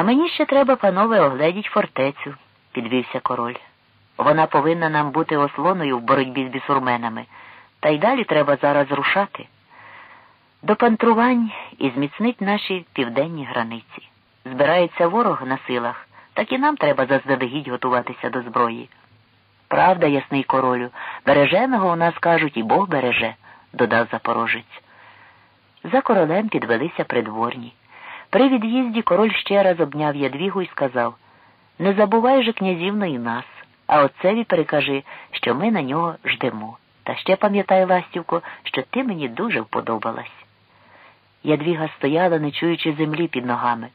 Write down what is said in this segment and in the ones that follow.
А мені ще треба, панове, огледіть фортецю, підвівся король. Вона повинна нам бути ослоною в боротьбі з бісурменами, та й далі треба зараз рушати. До пантрувань і зміцнить наші південні границі. Збирається ворог на силах, так і нам треба заздалегідь готуватися до зброї. Правда, ясний королю, береженого у нас кажуть, і Бог береже, додав запорожець. За королем підвелися придворні. При від'їзді король ще раз обняв ядвігу і сказав Не забувай же князівно і нас, а отцеві перекажи, що ми на нього ждемо. Та ще пам'ятай, Ластівко, що ти мені дуже вподобалась. Ядвіга стояла, не чуючи землі під ногами.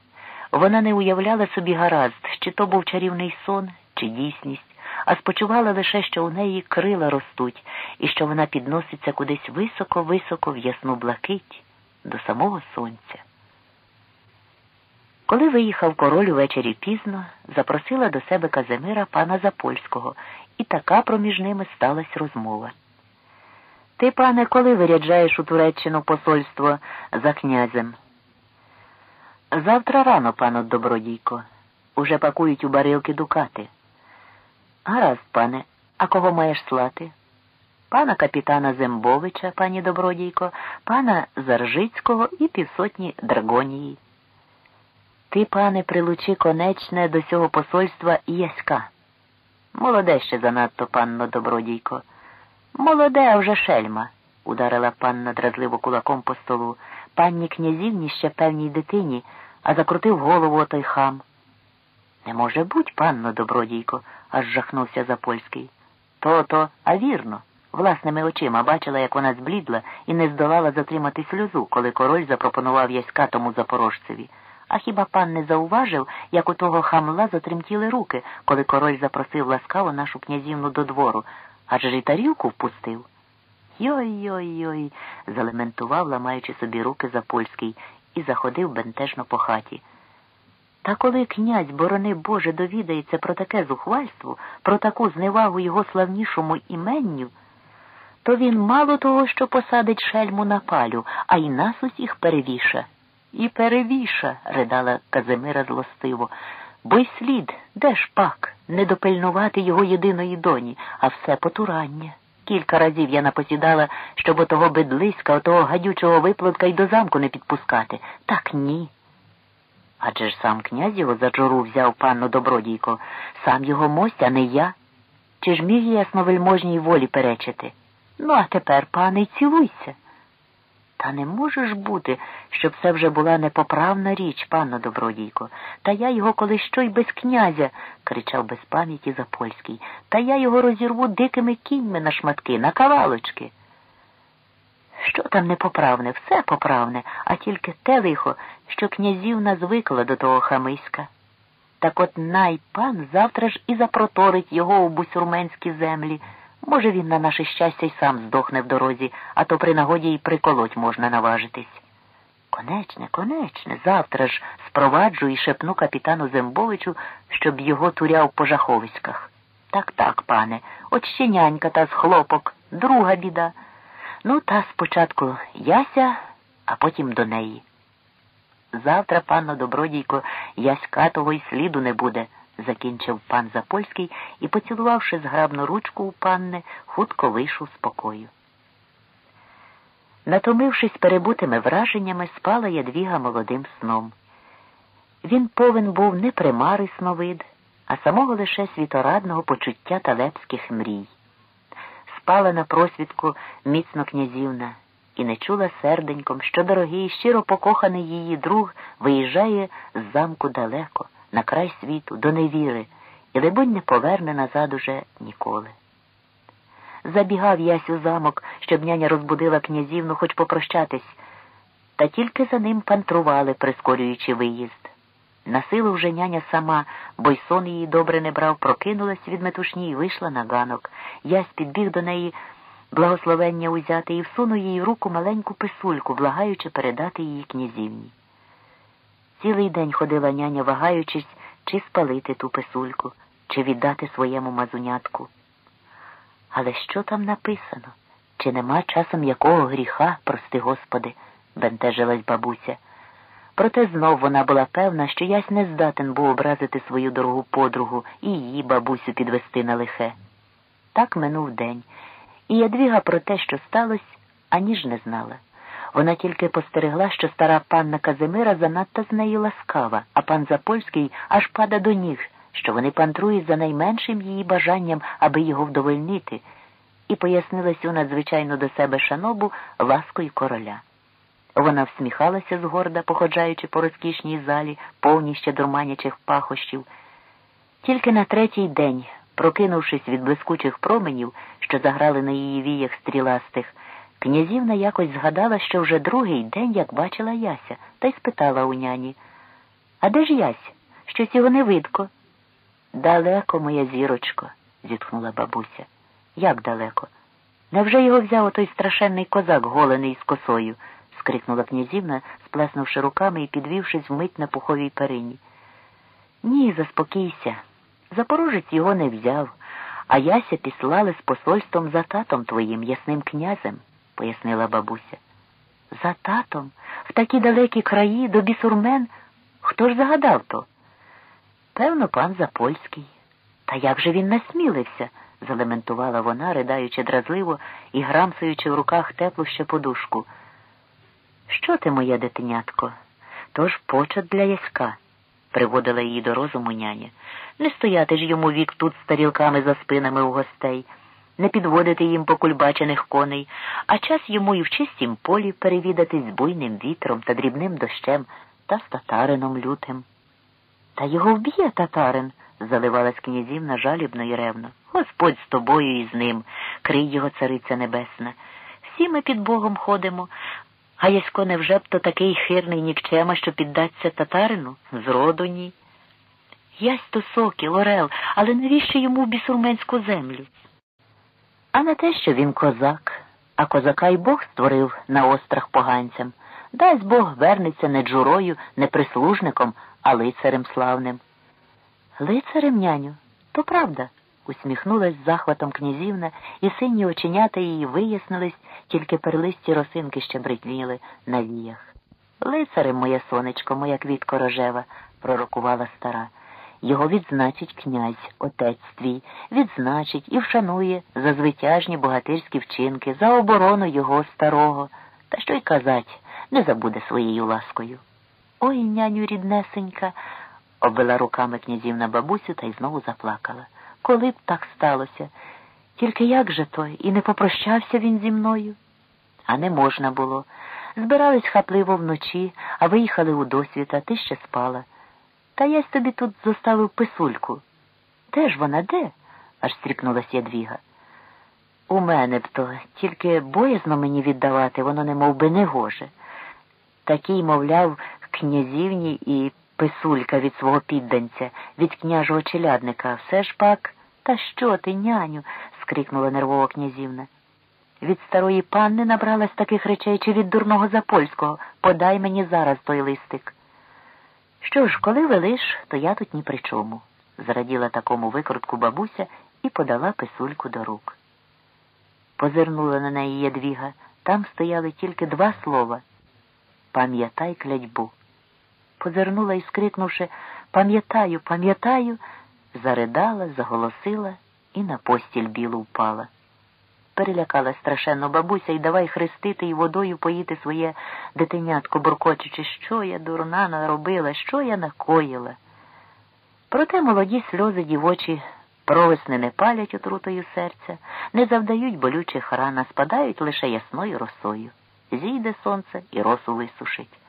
Вона не уявляла собі гаразд, чи то був чарівний сон, чи дійсність, а спочувала лише, що у неї крила ростуть, і що вона підноситься кудись високо-високо в ясну блакить до самого сонця. Коли виїхав король увечері пізно, запросила до себе Казимира пана Запольського, і така проміж ними сталася розмова. Ти, пане, коли виряджаєш у Туреччину посольство за князем? Завтра рано, пано добродійко. Уже пакують у барилки дукати. Гаразд, пане, а кого маєш слати? Пана капітана Зембовича, пані добродійко, пана Заржицького і півсотні Драгонії. Ти, пане, прилучи конечне до цього посольства Яська. Молоде ще занадто, панно добродійко. Молоде, а вже шельма, ударила панна дразливо кулаком по столу. Панні князівні ще певній дитині, а закрутив голову отой хам. Не може буть, панно добродійко, аж жахнувся Запольський. То-то, а вірно. Власними очима бачила, як вона зблідла і не здолала затримати сльозу, коли король запропонував яська тому запорожцеві. А хіба пан не зауважив, як у того хамла затремтіли руки, коли король запросив ласкаво нашу князівну до двору, адже ж і тарілку впустив? Йой-йой-йой, залементував, ламаючи собі руки Запольський, і заходив бентежно по хаті. Та коли князь, борони Боже, довідається про таке зухвальство, про таку зневагу його славнішому іменню, то він мало того, що посадить шельму на палю, а й нас усіх перевіша. І перевіша, ридала Казимира злостиво, бо й слід, де ж пак, не допильнувати його єдиної доні, а все потурання. Кілька разів я напосідала, щоб отого бедлиська, отого гадючого виплатка й до замку не підпускати. Так ні. Адже ж сам князь його за джору взяв панну добродійко, сам його мость, а не я. Чи ж міг ясновельможній волі перечити? Ну, а тепер, пане, цілуйся. Та не може ж бути, щоб це вже була непоправна річ, панно добродійко. Та я його коли що й без князя, кричав без пам'яті Запольський. Та я його розірву дикими кіньми на шматки, на кавалочки. Що там непоправне? Все поправне, а тільки те лихо, що князівна звикла до того хамиська. Так от най пан завтра ж і запроторить його у бусюрменські землі. Може, він на наше щастя й сам здохне в дорозі, а то при нагоді й приколоть можна наважитись. Конечне, конечне, завтра ж спроваджу і шепну капітану Зембовичу, щоб його туряв по жаховиськах. Так, так, пане, от ще нянька та з хлопок, друга біда. Ну, та спочатку яся, а потім до неї. Завтра, панно добродійко, яська того й сліду не буде закінчив пан Запольський і, поцілувавши зграбну ручку у панни, хутко вийшов з покою. Натомившись перебутими враженнями, спала ядвіга молодим сном. Він повен був не примари сновид, а самого лише світорадного почуття талепських мрій. Спала на просвідку міцно князівна і не чула серденьком, що дорогий, щиро покоханий її друг виїжджає з замку далеко на край світу, до невіри, і, либонь, не поверне назад уже ніколи. Забігав ясь у замок, щоб няня розбудила князівну хоч попрощатись, та тільки за ним пантрували, прискорюючи виїзд. На силу вже няня сама, бо й сон її добре не брав, прокинулась від метушні і вийшла на ганок. Ясь підбіг до неї благословення узяти і всунув їй в руку маленьку писульку, благаючи передати її князівні. Цілий день ходила няня, вагаючись, чи спалити ту писульку, чи віддати своєму мазунятку. Але що там написано? Чи нема часом якого гріха, прости Господи, бентежилась бабуся. Проте знов вона була певна, що ясь не здатен був образити свою дорогу подругу і її бабусю підвести на лихе. Так минув день, і Ядвіга про те, що сталося, ані ж не знала. Вона тільки постерегла, що стара панна Казимира занадто з нею ласкава, а пан Запольський аж пада до ніг, що вони пантрують за найменшим її бажанням, аби його вдовольнити, і пояснила цю надзвичайно до себе шанобу ласкою короля. Вона всміхалася згорда, походжаючи по розкішній залі, повній ще дурманячих пахощів. Тільки на третій день, прокинувшись від блискучих променів, що заграли на її віях стріластих, князівна якось згадала, що вже другий день, як бачила Яся, та й спитала у няні А де ж Ясь? Щось його не видко. Далеко, моя зірочко, зітхнула бабуся. Як далеко? Невже його взяв отой страшенний козак, голений з косою? скрикнула князівна, сплеснувши руками і підвівшись вмить на пуховій перині. Ні, заспокійся. Запорожець його не взяв, а яся післали з посольством за татом твоїм, ясним князем, пояснила бабуся. За татом? В такі далекі краї до бісурмен? Хто ж загадав то? Певно, пан Запольський. Та як же він насмілився? залементувала вона, ридаючи дразливо і грамсуючи в руках теплу ще подушку. Що ти, моє дитинятко? Тож почат для яська, приводила її до розуму няня. Не стояти ж йому вік тут з тарілками за спинами у гостей, не підводити їм покульбачених коней, а час йому і в чистім полі перевідатись з буйним вітром та дрібним дощем та з татарином лютим. Та його вб'є татарин, заливалась князівна жалібно і ревно. Господь з тобою і з ним, крий його цариця небесна. Всі ми під Богом ходимо, а Ясько невже б то такий хирний нікчема, що піддаться татарину? Зроду ні. Ясь то сокіл, орел, але навіщо йому бісурменську землю? А на те, що він козак, а козака й Бог створив на острах поганцям. Дасть Бог вернеться не джурою, не прислужником, а лицарем славним. Лицарем, няню, то правда, усміхнулась з захватом князівна, і сині оченята її вияснились, тільки перлисті росинки ще бритніли на віях. Лицарем, моє сонечко, моя квітко рожева, пророкувала стара. Його відзначить князь, отець твій, відзначить і вшанує за звитяжні богатирські вчинки, за оборону його старого. Та що й казать, не забуде своєю ласкою. Ой, няню ріднесенька, обвела руками князівна бабусю та й знову заплакала. Коли б так сталося? Тільки як же той? І не попрощався він зі мною? А не можна було. Збирались хапливо вночі, а виїхали у досвіта, ти ще спала. Та я тобі тут зоставив писульку. Де ж вона, де? аж стріпнулась ядвіга. У мене б то, тільки боязно мені віддавати, воно не мов би, не гоже. Такий, мовляв, князівні і писулька від свого підданця, від княжого челядника. Все ж пак. Та що ти, няню? скрикнула нервово князівна. Від старої панни набралась таких речей чи від дурного запольського. Подай мені зараз той листик. Що ж, коли велиш, то я тут ні при чому, зраділа такому викрутку бабуся і подала писульку до рук. Позирнула на неї ядвіга. Там стояли тільки два слова пам'ятай клятьбу. Позирнула і, скрикнувши Пам'ятаю, пам'ятаю, заридала, заголосила і на постіль білу впала. Перелякала страшенно бабуся і давай хрестити і водою поїти своє дитинятко, буркочучи, що я дурна наробила, що я накоїла. Проте молоді сльози дівочі провесни не палять отрутою серця, не завдають болючих ран, а спадають лише ясною росою. Зійде сонце і росу висушить.